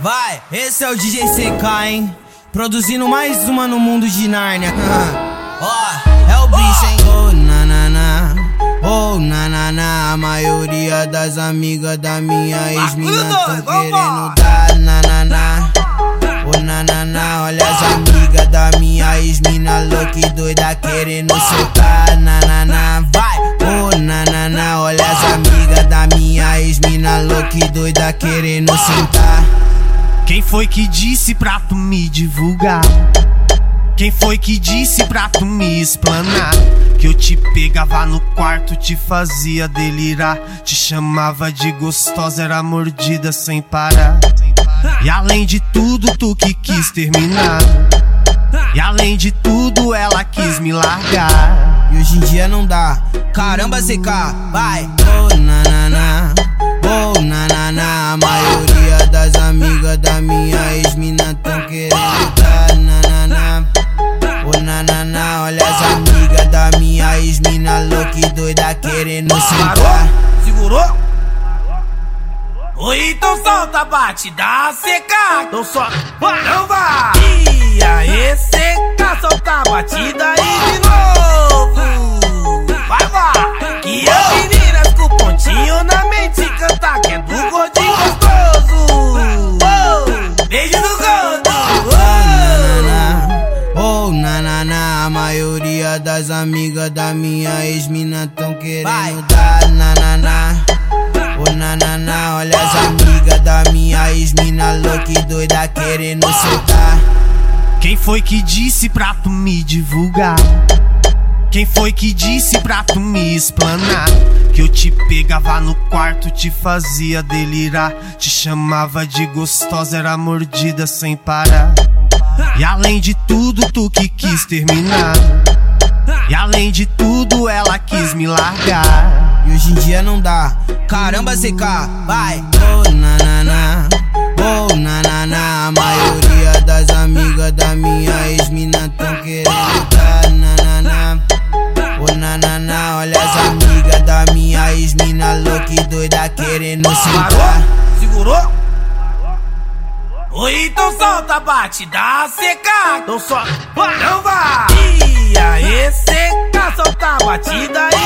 Vai, esse é o DJ CK, hein? Produzindo mais uma no mundo de Nárnia. Ó, oh, é o bicho, hein? Oh, nanana, oh, nanana. A maioria das amigas da minha ex-mina tão querendo dar nanana. Oh, nanana, olha as amigas da minha ex-mina louca e doida querendo soltar nanana. Vai, oh, nanana, olha as amigas da minha ex-mina louca e doida querendo sentar. Quem foi que disse pra tu me divulgar? Quem foi que disse pra tu me explanar? Que eu te pegava no quarto, te fazia delirar. Te chamava de gostosa, era mordida sem parar. E além de tudo, tu que quis terminar. E além de tudo, ela quis me largar. E hoje em dia não dá. Caramba, CK, vai. Oh, nanana. Oh, nanana. A minha ex-mina louca e doida querendo sentar. Segurou? Oi, então solta a batida seca. Então só, não vai. E aí, seca, solta a batida aí de novo. Nanana, a maioria das amigas da minha ex-mina tão querendo dar nanana. Oh, nanana, olha as amigas da minha ex-mina louca e doida querendo soltar. Quem foi que disse pra tu me divulgar? Quem foi que disse pra tu me explanar? Que eu te pegava no quarto, te fazia delirar. Te chamava de gostosa, era mordida sem parar. E além de tudo, tu que quis terminar. E além de tudo, ela quis me largar. E hoje em dia não dá. Caramba, CK, vai. Oh, nanana. Oh, nanana. A maioria das amigas da minha ex-mina tão querendo dar nanana. Oh, nanana. Olha as amigas da minha ex-mina louca e doida querendo sentar. Segurou? Então solta a batida seca. Então só, não vai. E aí, seca, solta a batida.